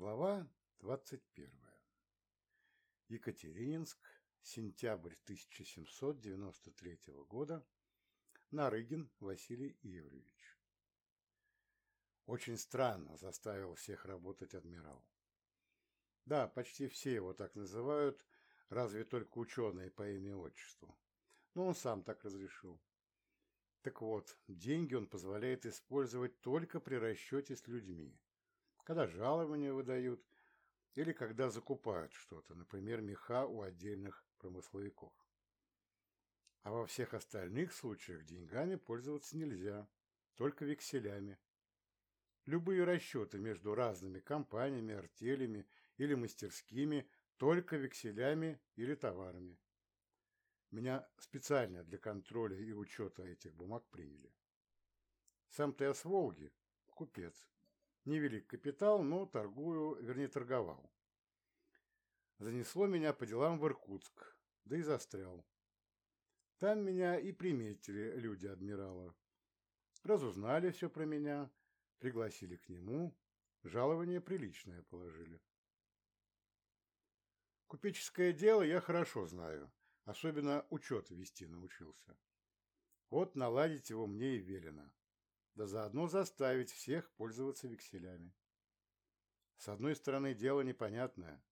Глава 21. Екатерининск, сентябрь 1793 года. Нарыгин Василий Ивлевич. Очень странно заставил всех работать адмирал. Да, почти все его так называют, разве только ученые по имени-отчеству. Но он сам так разрешил. Так вот, деньги он позволяет использовать только при расчете с людьми когда жалования выдают или когда закупают что-то, например, меха у отдельных промысловиков. А во всех остальных случаях деньгами пользоваться нельзя, только векселями. Любые расчеты между разными компаниями, артелями или мастерскими только векселями или товарами. Меня специально для контроля и учета этих бумаг приняли. Сам-то я с Волги, купец. Невелик капитал, но торгую, вернее, торговал. Занесло меня по делам в Иркутск, да и застрял. Там меня и приметили люди адмирала. Разузнали все про меня, пригласили к нему, жалование приличное положили. Купеческое дело я хорошо знаю, особенно учет вести научился. Вот наладить его мне и велено да заодно заставить всех пользоваться векселями. С одной стороны, дело непонятное.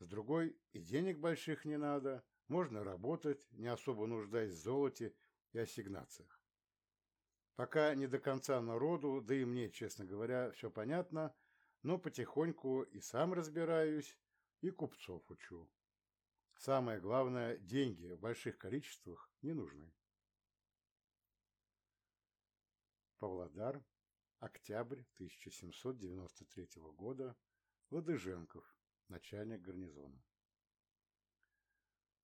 С другой, и денег больших не надо, можно работать, не особо нуждаясь в золоте и ассигнациях. Пока не до конца народу, да и мне, честно говоря, все понятно, но потихоньку и сам разбираюсь, и купцов учу. Самое главное, деньги в больших количествах не нужны. Павлодар, октябрь 1793 года, Ладыженков, начальник гарнизона.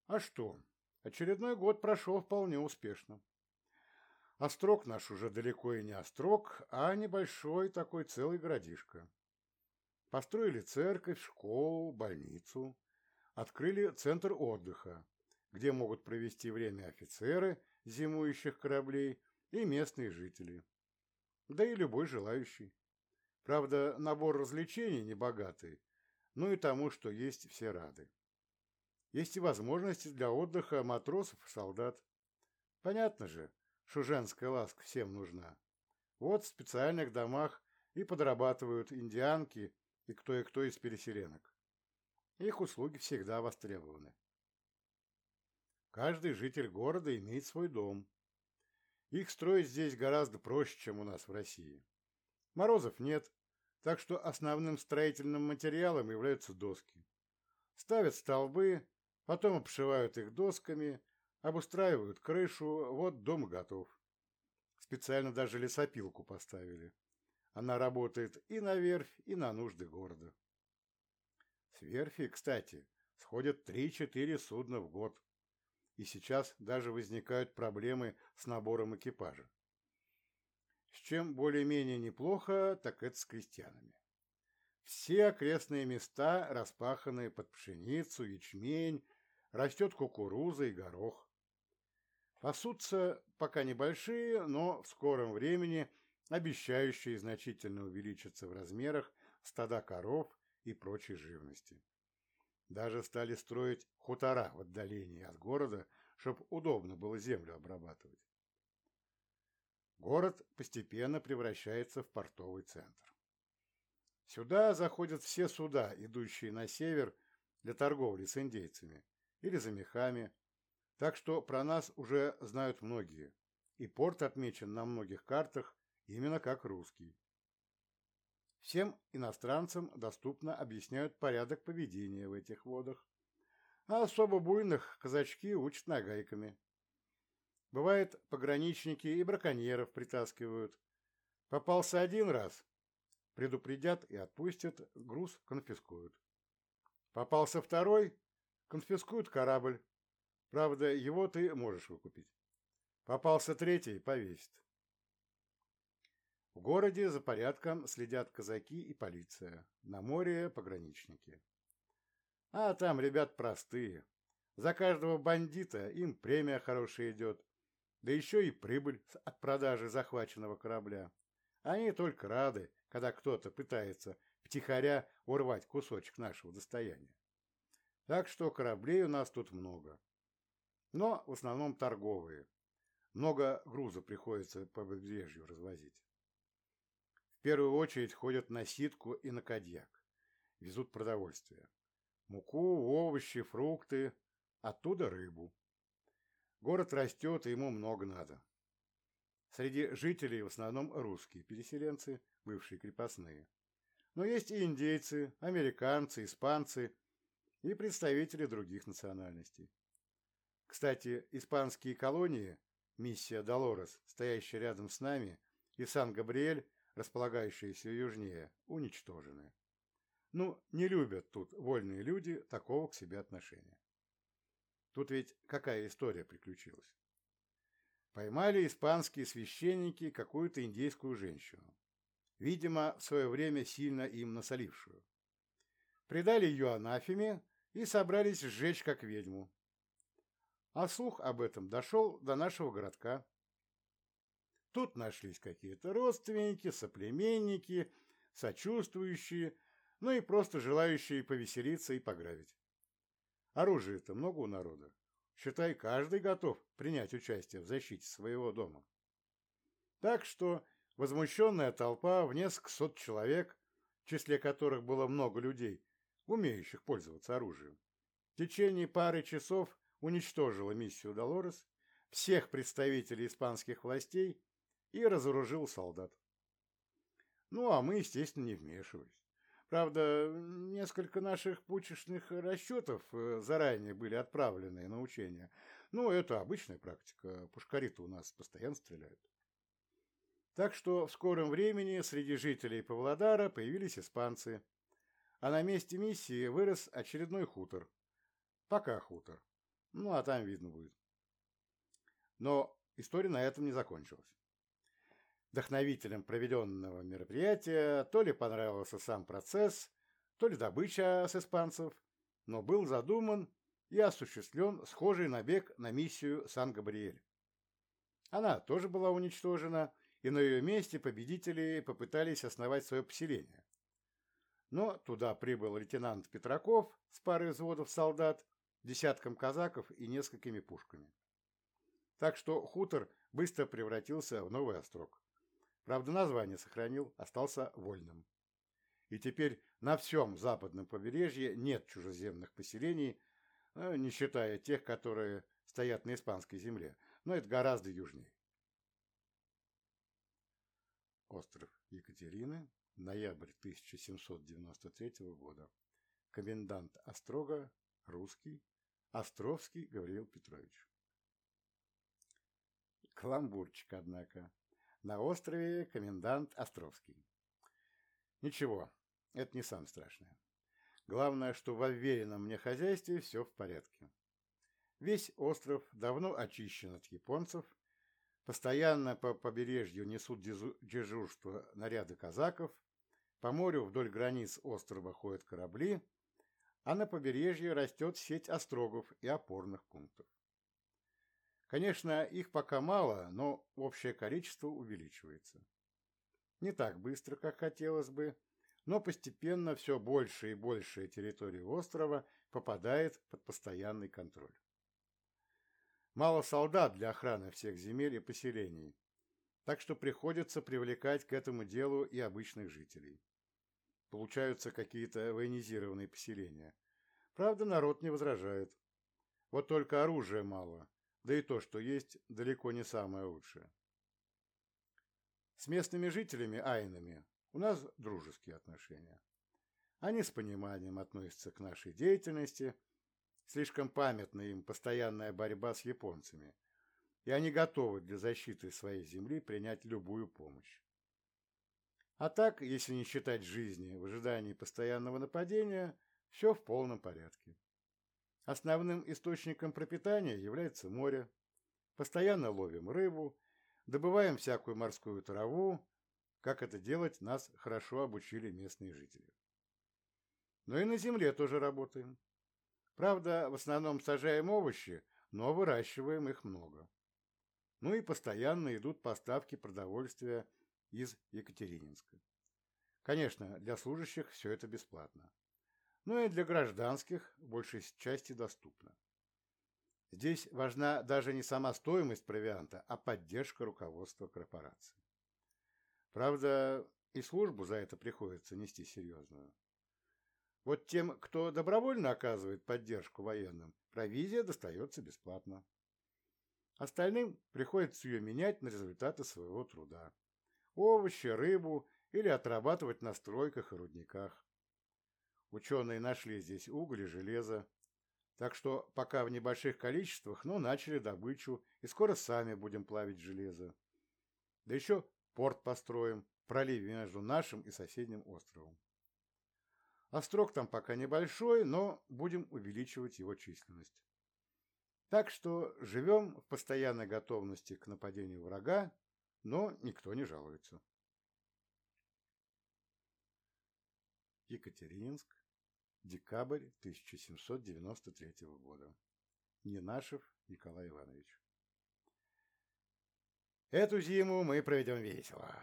А что, очередной год прошел вполне успешно. Острог наш уже далеко и не острог, а небольшой такой целый городишко. Построили церковь, школу, больницу, открыли центр отдыха, где могут провести время офицеры зимующих кораблей и местные жители да и любой желающий. Правда, набор развлечений небогатый, но и тому, что есть, все рады. Есть и возможности для отдыха матросов и солдат. Понятно же, что женская ласка всем нужна. Вот в специальных домах и подрабатывают индианки и кто и кто из переселенок. Их услуги всегда востребованы. Каждый житель города имеет свой дом, их строить здесь гораздо проще, чем у нас в России. Морозов нет, так что основным строительным материалом являются доски. Ставят столбы, потом обшивают их досками, обустраивают крышу, вот дом готов. Специально даже лесопилку поставили. Она работает и на верфь, и на нужды города. С верфи, кстати, сходят 3-4 судна в год и сейчас даже возникают проблемы с набором экипажа. С чем более-менее неплохо, так это с крестьянами. Все окрестные места распаханы под пшеницу, ячмень, растет кукуруза и горох. Пасутся пока небольшие, но в скором времени обещающие значительно увеличиться в размерах стада коров и прочей живности. Даже стали строить хутора в отдалении от города, чтобы удобно было землю обрабатывать. Город постепенно превращается в портовый центр. Сюда заходят все суда, идущие на север для торговли с индейцами или за мехами, так что про нас уже знают многие, и порт отмечен на многих картах именно как русский. Всем иностранцам доступно объясняют порядок поведения в этих водах, а особо буйных казачки учат нагайками. Бывает, пограничники и браконьеров притаскивают. Попался один раз, предупредят и отпустят, груз конфискуют. Попался второй, конфискуют корабль. Правда, его ты можешь выкупить. Попался третий, повесит. В городе за порядком следят казаки и полиция, на море пограничники. А там ребят простые. За каждого бандита им премия хорошая идет, да еще и прибыль от продажи захваченного корабля. Они только рады, когда кто-то пытается втихаря урвать кусочек нашего достояния. Так что кораблей у нас тут много. Но в основном торговые. Много груза приходится по побережью развозить. В первую очередь ходят на ситку и на кадьяк. Везут продовольствие. Муку, овощи, фрукты, оттуда рыбу. Город растет, и ему много надо. Среди жителей в основном русские переселенцы, бывшие крепостные. Но есть и индейцы, американцы, испанцы и представители других национальностей. Кстати, испанские колонии, миссия Долорес, стоящая рядом с нами, и Сан-Габриэль, располагающиеся южнее, уничтожены. Ну, не любят тут вольные люди такого к себе отношения. Тут ведь какая история приключилась? Поймали испанские священники какую-то индейскую женщину, видимо, в свое время сильно им насолившую. Предали ее анафеме и собрались сжечь как ведьму. А слух об этом дошел до нашего городка. Тут нашлись какие-то родственники, соплеменники, сочувствующие, ну и просто желающие повеселиться и пограбить. Оружия-то много у народа. Считай, каждый готов принять участие в защите своего дома. Так что возмущенная толпа в несколько сот человек, в числе которых было много людей, умеющих пользоваться оружием, в течение пары часов уничтожила миссию Долорес, всех представителей испанских властей и разоружил солдат. Ну, а мы, естественно, не вмешивались. Правда, несколько наших пучечных расчетов э, заранее были отправлены на учения. Ну, это обычная практика. Пушкари-то у нас постоянно стреляют. Так что в скором времени среди жителей Павлодара появились испанцы. А на месте миссии вырос очередной хутор. Пока хутор. Ну, а там видно будет. Но история на этом не закончилась. Вдохновителем проведенного мероприятия то ли понравился сам процесс, то ли добыча с испанцев, но был задуман и осуществлен схожий набег на миссию Сан-Габриэль. Она тоже была уничтожена, и на ее месте победители попытались основать свое поселение. Но туда прибыл лейтенант Петраков с парой взводов солдат, десятком казаков и несколькими пушками. Так что хутор быстро превратился в новый острог. Правда, название сохранил, остался вольным. И теперь на всем западном побережье нет чужеземных поселений, ну, не считая тех, которые стоят на испанской земле, но это гораздо южнее. Остров Екатерины, ноябрь 1793 года. Комендант Острога, русский, Островский Гавриил Петрович. Каламбурчик, однако. На острове комендант Островский. Ничего, это не самое страшное. Главное, что в уверенном мне хозяйстве все в порядке. Весь остров давно очищен от японцев, постоянно по побережью несут дежурство наряды казаков, по морю вдоль границ острова ходят корабли, а на побережье растет сеть острогов и опорных пунктов. Конечно, их пока мало, но общее количество увеличивается. Не так быстро, как хотелось бы, но постепенно все больше и большая территория острова попадает под постоянный контроль. Мало солдат для охраны всех земель и поселений, так что приходится привлекать к этому делу и обычных жителей. Получаются какие-то военизированные поселения. Правда, народ не возражает. Вот только оружия мало, да и то, что есть, далеко не самое лучшее. С местными жителями, айнами, у нас дружеские отношения. Они с пониманием относятся к нашей деятельности, слишком памятна им постоянная борьба с японцами, и они готовы для защиты своей земли принять любую помощь. А так, если не считать жизни в ожидании постоянного нападения, все в полном порядке. Основным источником пропитания является море. Постоянно ловим рыбу, добываем всякую морскую траву. Как это делать, нас хорошо обучили местные жители. Но и на земле тоже работаем. Правда, в основном сажаем овощи, но выращиваем их много. Ну и постоянно идут поставки продовольствия из Екатерининска. Конечно, для служащих все это бесплатно. Но и для гражданских в большей части доступно. Здесь важна даже не сама стоимость провианта, а поддержка руководства корпорации. Правда, и службу за это приходится нести серьезную. Вот тем, кто добровольно оказывает поддержку военным, провизия достается бесплатно. Остальным приходится ее менять на результаты своего труда. Овощи, рыбу или отрабатывать на стройках и рудниках. Ученые нашли здесь уголь и железо, так что пока в небольших количествах, но начали добычу, и скоро сами будем плавить железо. Да еще порт построим в проливе между нашим и соседним островом. Острог там пока небольшой, но будем увеличивать его численность. Так что живем в постоянной готовности к нападению врага, но никто не жалуется. Екатерининск, Декабрь 1793 года. Ненашев Николай Иванович. Эту зиму мы проведем весело.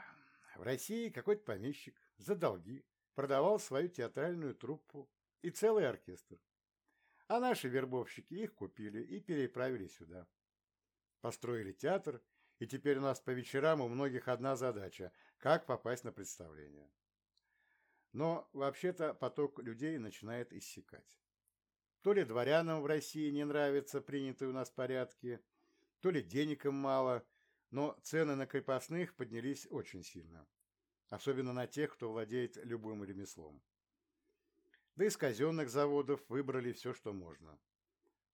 В России какой-то помещик за долги продавал свою театральную труппу и целый оркестр. А наши вербовщики их купили и переправили сюда. Построили театр, и теперь у нас по вечерам у многих одна задача – как попасть на представление. Но вообще-то поток людей начинает иссякать. То ли дворянам в России не нравятся принятые у нас порядки, то ли денег им мало, но цены на крепостных поднялись очень сильно. Особенно на тех, кто владеет любым ремеслом. Да из казенных заводов выбрали все, что можно.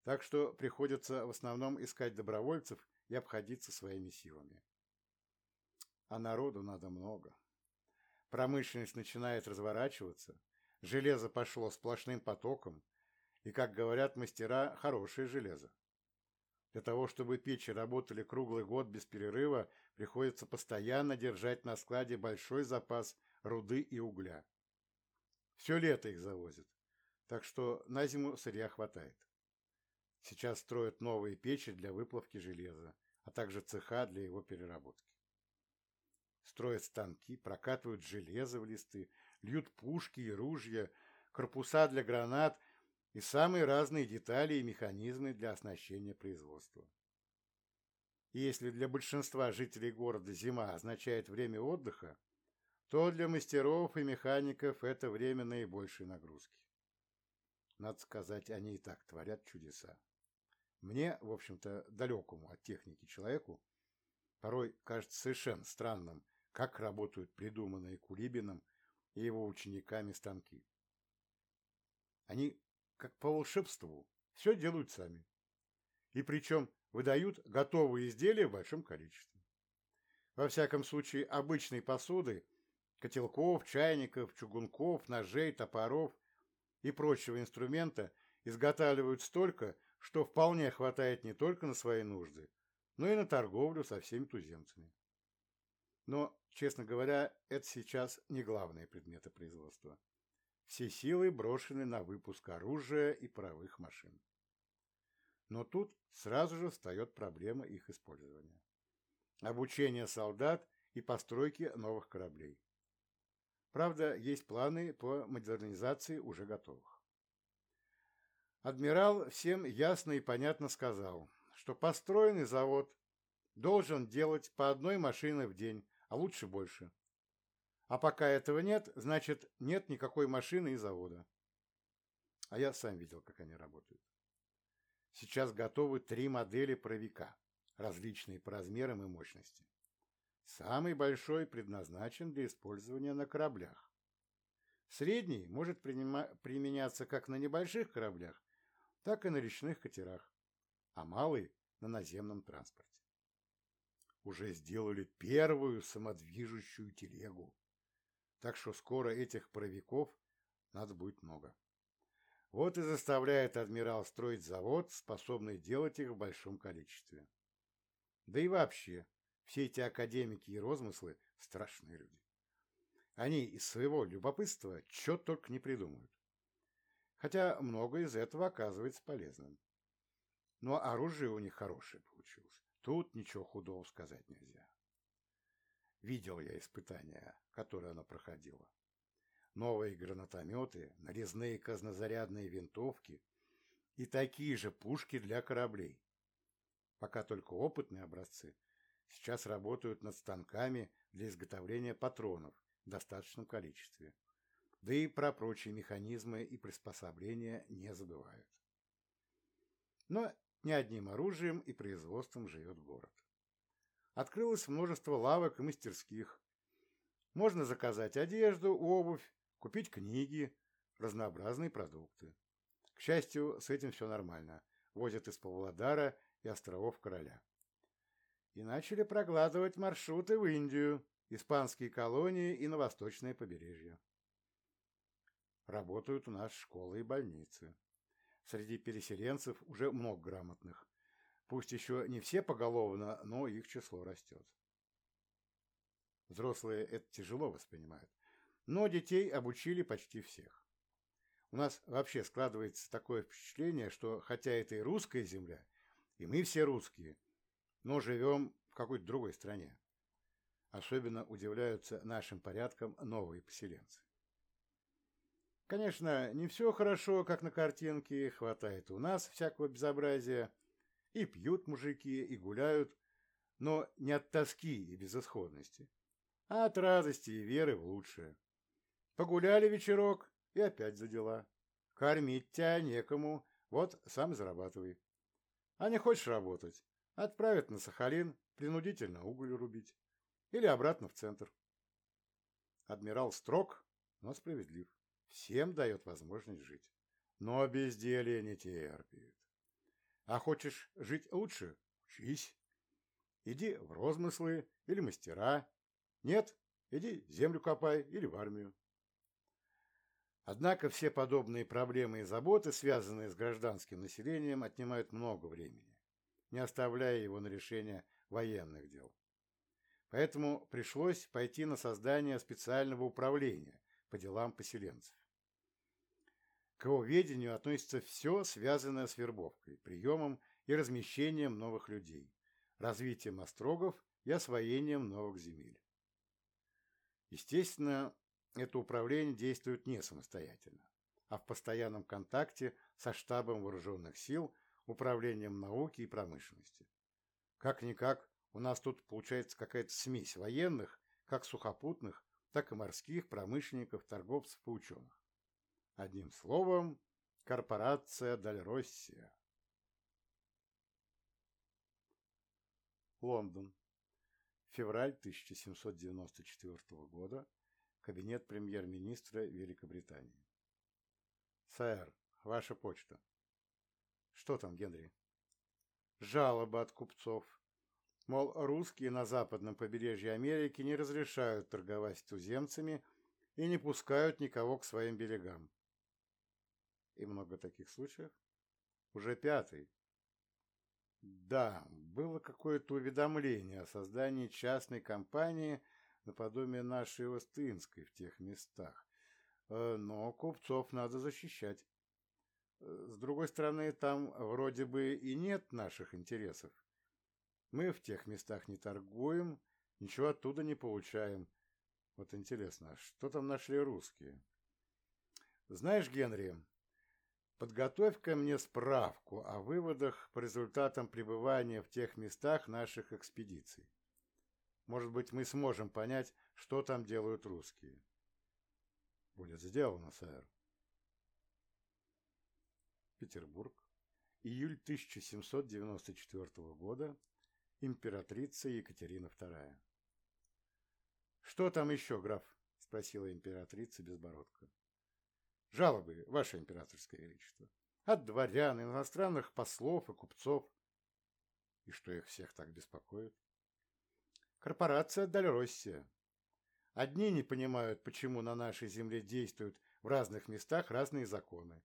Так что приходится в основном искать добровольцев и обходиться своими силами. А народу надо много. Промышленность начинает разворачиваться, железо пошло сплошным потоком, и, как говорят мастера, хорошее железо. Для того, чтобы печи работали круглый год без перерыва, приходится постоянно держать на складе большой запас руды и угля. Все лето их завозят, так что на зиму сырья хватает. Сейчас строят новые печи для выплавки железа, а также цеха для его переработки строят станки, прокатывают железо в листы, льют пушки и ружья, корпуса для гранат и самые разные детали и механизмы для оснащения производства. И если для большинства жителей города зима означает время отдыха, то для мастеров и механиков это время наибольшей нагрузки. Надо сказать, они и так творят чудеса. Мне, в общем-то, далекому от техники человеку, порой кажется совершенно странным, как работают придуманные Кулибиным и его учениками станки. Они, как по волшебству, все делают сами. И причем выдают готовые изделия в большом количестве. Во всяком случае, обычной посуды, котелков, чайников, чугунков, ножей, топоров и прочего инструмента изготавливают столько, что вполне хватает не только на свои нужды, но и на торговлю со всеми туземцами. Но, честно говоря, это сейчас не главные предметы производства. Все силы брошены на выпуск оружия и паровых машин. Но тут сразу же встает проблема их использования. Обучение солдат и постройки новых кораблей. Правда, есть планы по модернизации уже готовых. Адмирал всем ясно и понятно сказал, что построенный завод должен делать по одной машине в день, а лучше больше. А пока этого нет, значит, нет никакой машины и завода. А я сам видел, как они работают. Сейчас готовы три модели правика, различные по размерам и мощности. Самый большой предназначен для использования на кораблях. Средний может применяться как на небольших кораблях, так и на речных катерах, а малый – на наземном транспорте уже сделали первую самодвижущую телегу. Так что скоро этих паровиков надо будет много. Вот и заставляет адмирал строить завод, способный делать их в большом количестве. Да и вообще, все эти академики и розмыслы – страшные люди. Они из своего любопытства что только не придумают. Хотя многое из этого оказывается полезным. Но оружие у них хорошее получилось. Тут ничего худого сказать нельзя. Видел я испытания, которые она проходила. новые гранатометы, нарезные казнозарядные винтовки и такие же пушки для кораблей. Пока только опытные образцы сейчас работают над станками для изготовления патронов в достаточном количестве. Да и про прочие механизмы и приспособления не забывают. Но не одним оружием и производством живет город. Открылось множество лавок и мастерских. Можно заказать одежду, обувь, купить книги, разнообразные продукты. К счастью, с этим все нормально. Возят из Павлодара и островов Короля. И начали прокладывать маршруты в Индию, испанские колонии и на восточное побережье. Работают у нас школы и больницы. Среди переселенцев уже много грамотных. Пусть еще не все поголовно, но их число растет. Взрослые это тяжело воспринимают, но детей обучили почти всех. У нас вообще складывается такое впечатление, что хотя это и русская земля, и мы все русские, но живем в какой-то другой стране. Особенно удивляются нашим порядкам новые поселенцы. Конечно, не все хорошо, как на картинке, хватает у нас всякого безобразия, и пьют мужики, и гуляют, но не от тоски и безысходности, а от радости и веры в лучшее. Погуляли вечерок и опять за дела. Кормить тебя некому, вот сам зарабатывай. А не хочешь работать, отправят на Сахалин принудительно уголь рубить. Или обратно в центр. Адмирал строг, но справедлив. Всем дает возможность жить. Но безделье не терпит. А хочешь жить лучше? Учись. Иди в розмыслы или мастера. Нет? Иди землю копай или в армию. Однако все подобные проблемы и заботы, связанные с гражданским населением, отнимают много времени, не оставляя его на решение военных дел. Поэтому пришлось пойти на создание специального управления по делам поселенцев. К его ведению относится все, связанное с вербовкой, приемом и размещением новых людей, развитием острогов и освоением новых земель. Естественно, это управление действует не самостоятельно, а в постоянном контакте со штабом вооруженных сил, управлением науки и промышленности. Как-никак, у нас тут получается какая-то смесь военных, как сухопутных, так и морских, промышленников, торговцев и ученых. Одним словом, корпорация Дальроссия. Лондон. Февраль 1794 года. Кабинет премьер-министра Великобритании. Сэр, ваша почта. Что там, Генри? Жалоба от купцов. Мол, русские на западном побережье Америки не разрешают торговать с туземцами и не пускают никого к своим берегам. И много таких случаев? Уже пятый. Да, было какое-то уведомление о создании частной компании наподобие нашей Остынской в тех местах. Э, но купцов надо защищать. Э, с другой стороны, там вроде бы и нет наших интересов. Мы в тех местах не торгуем, ничего оттуда не получаем. Вот интересно, а что там нашли русские? Знаешь, Генри, Подготовь-ка мне справку о выводах по результатам пребывания в тех местах наших экспедиций. Может быть, мы сможем понять, что там делают русские. Будет сделано, сэр. Петербург. Июль 1794 года. Императрица Екатерина II. «Что там еще, граф?» – спросила императрица Безбородко. Жалобы, Ваше Императорское Величество. От дворян, иностранных послов и купцов. И что их всех так беспокоит? Корпорация Дальроссия. Одни не понимают, почему на нашей земле действуют в разных местах разные законы.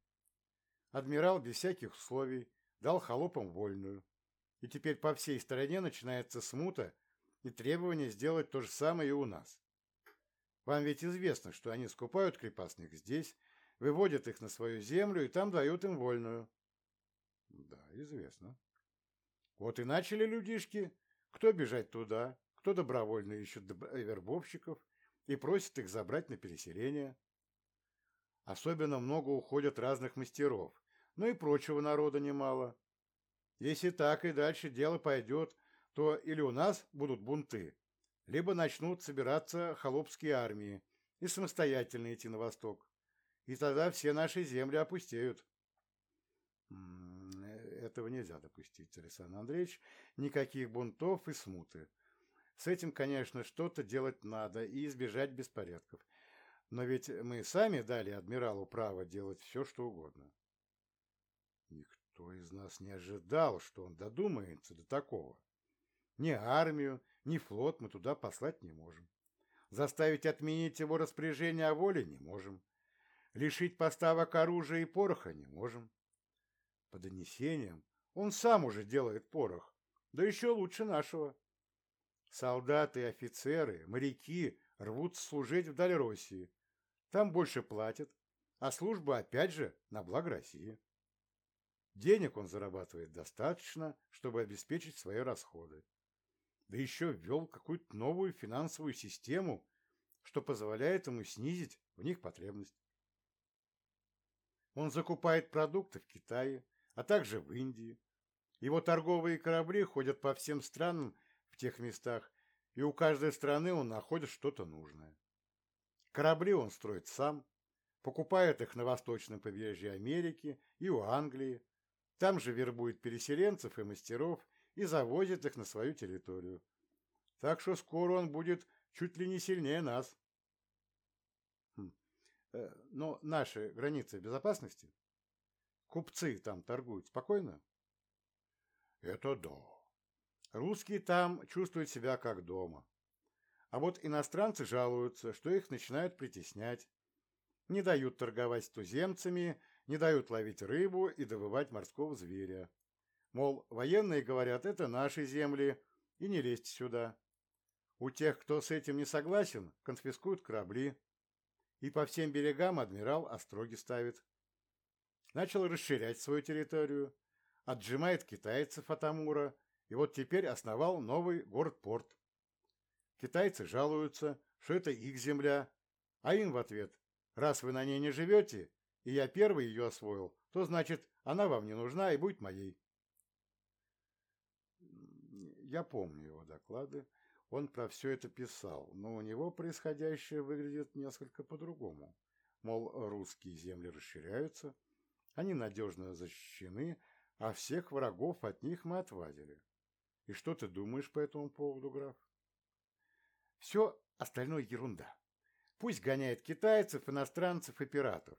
Адмирал без всяких условий дал холопам вольную. И теперь по всей стране начинается смута и требование сделать то же самое и у нас. Вам ведь известно, что они скупают крепостных здесь, выводят их на свою землю и там дают им вольную. Да, известно. Вот и начали людишки, кто бежать туда, кто добровольно ищет вербовщиков и просит их забрать на переселение. Особенно много уходят разных мастеров, но и прочего народа немало. Если так и дальше дело пойдет, то или у нас будут бунты, либо начнут собираться холопские армии и самостоятельно идти на восток. И тогда все наши земли опустеют. Этого нельзя допустить, Александр Андреевич. Никаких бунтов и смуты. С этим, конечно, что-то делать надо и избежать беспорядков. Но ведь мы сами дали адмиралу право делать все, что угодно. Никто из нас не ожидал, что он додумается до такого. Ни армию, ни флот мы туда послать не можем. Заставить отменить его распоряжение о воле не можем. Лишить поставок оружия и пороха не можем. По донесениям, он сам уже делает порох, да еще лучше нашего. Солдаты и офицеры, моряки рвутся служить вдаль России. Там больше платят, а служба опять же на благо России. Денег он зарабатывает достаточно, чтобы обеспечить свои расходы. Да еще ввел какую-то новую финансовую систему, что позволяет ему снизить в них потребность. Он закупает продукты в Китае, а также в Индии. Его торговые корабли ходят по всем странам в тех местах, и у каждой страны он находит что-то нужное. Корабли он строит сам, покупает их на восточном побережье Америки и у Англии, там же вербует переселенцев и мастеров и завозит их на свою территорию. Так что скоро он будет чуть ли не сильнее нас. Э, но наши границы безопасности? Купцы там торгуют спокойно? Это да. Русские там чувствуют себя как дома. А вот иностранцы жалуются, что их начинают притеснять. Не дают торговать с туземцами, не дают ловить рыбу и добывать морского зверя. Мол, военные говорят, это наши земли, и не лезьте сюда. У тех, кто с этим не согласен, конфискуют корабли. И по всем берегам адмирал остроги ставит. Начал расширять свою территорию, отжимает китайцев от Амура, и вот теперь основал новый город-порт. Китайцы жалуются, что это их земля, а им в ответ, раз вы на ней не живете, и я первый ее освоил, то значит, она вам не нужна и будет моей. Я помню его доклады, он про все это писал, но у него происходящее выглядит несколько по-другому. Мол, русские земли расширяются, они надежно защищены, а всех врагов от них мы отвадили. И что ты думаешь по этому поводу, граф? Все остальное ерунда. Пусть гоняет китайцев, иностранцев и пиратов.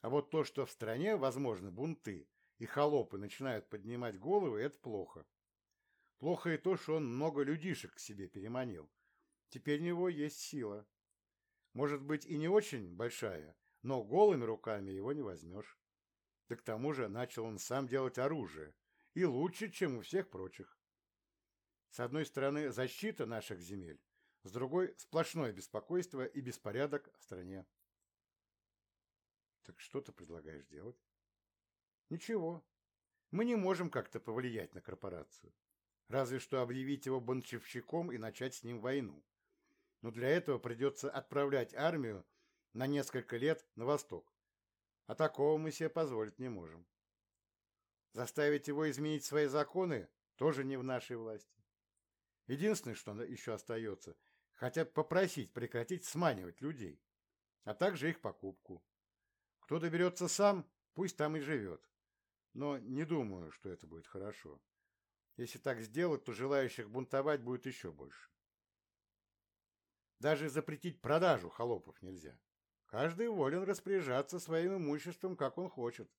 А вот то, что в стране возможны бунты, и холопы начинают поднимать головы, это плохо. Плохо и то, что он много людишек к себе переманил. Теперь у него есть сила. Может быть и не очень большая, но голыми руками его не возьмешь. Да к тому же начал он сам делать оружие, и лучше, чем у всех прочих. С одной стороны, защита наших земель, с другой – сплошное беспокойство и беспорядок в стране. Так что ты предлагаешь делать? Ничего. Мы не можем как-то повлиять на корпорацию. Разве что объявить его бунтовщиком и начать с ним войну. Но для этого придется отправлять армию на несколько лет на восток. А такого мы себе позволить не можем. Заставить его изменить свои законы тоже не в нашей власти. Единственное, что еще остается, хотя попросить прекратить сманивать людей, а также их покупку. Кто доберется сам, пусть там и живет. Но не думаю, что это будет хорошо. Если так сделать, то желающих бунтовать будет еще больше. Даже запретить продажу холопов нельзя. Каждый волен распоряжаться своим имуществом, как он хочет.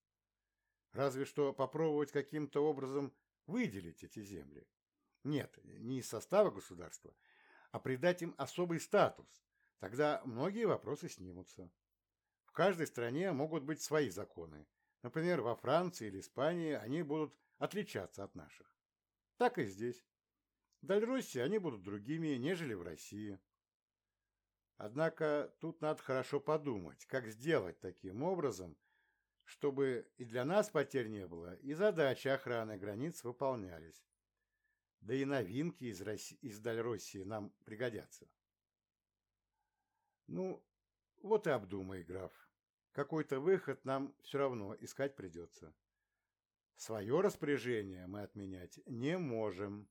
Разве что попробовать каким-то образом выделить эти земли. Нет, не из состава государства, а придать им особый статус. Тогда многие вопросы снимутся. В каждой стране могут быть свои законы. Например, во Франции или Испании они будут отличаться от наших так и здесь. В Дальруссии они будут другими, нежели в России. Однако тут надо хорошо подумать, как сделать таким образом, чтобы и для нас потерь не было, и задачи охраны границ выполнялись. Да и новинки из, России, из Дальроссии нам пригодятся. Ну, вот и обдумай, граф. какой-то выход нам все равно искать придется. Свое распоряжение мы отменять не можем.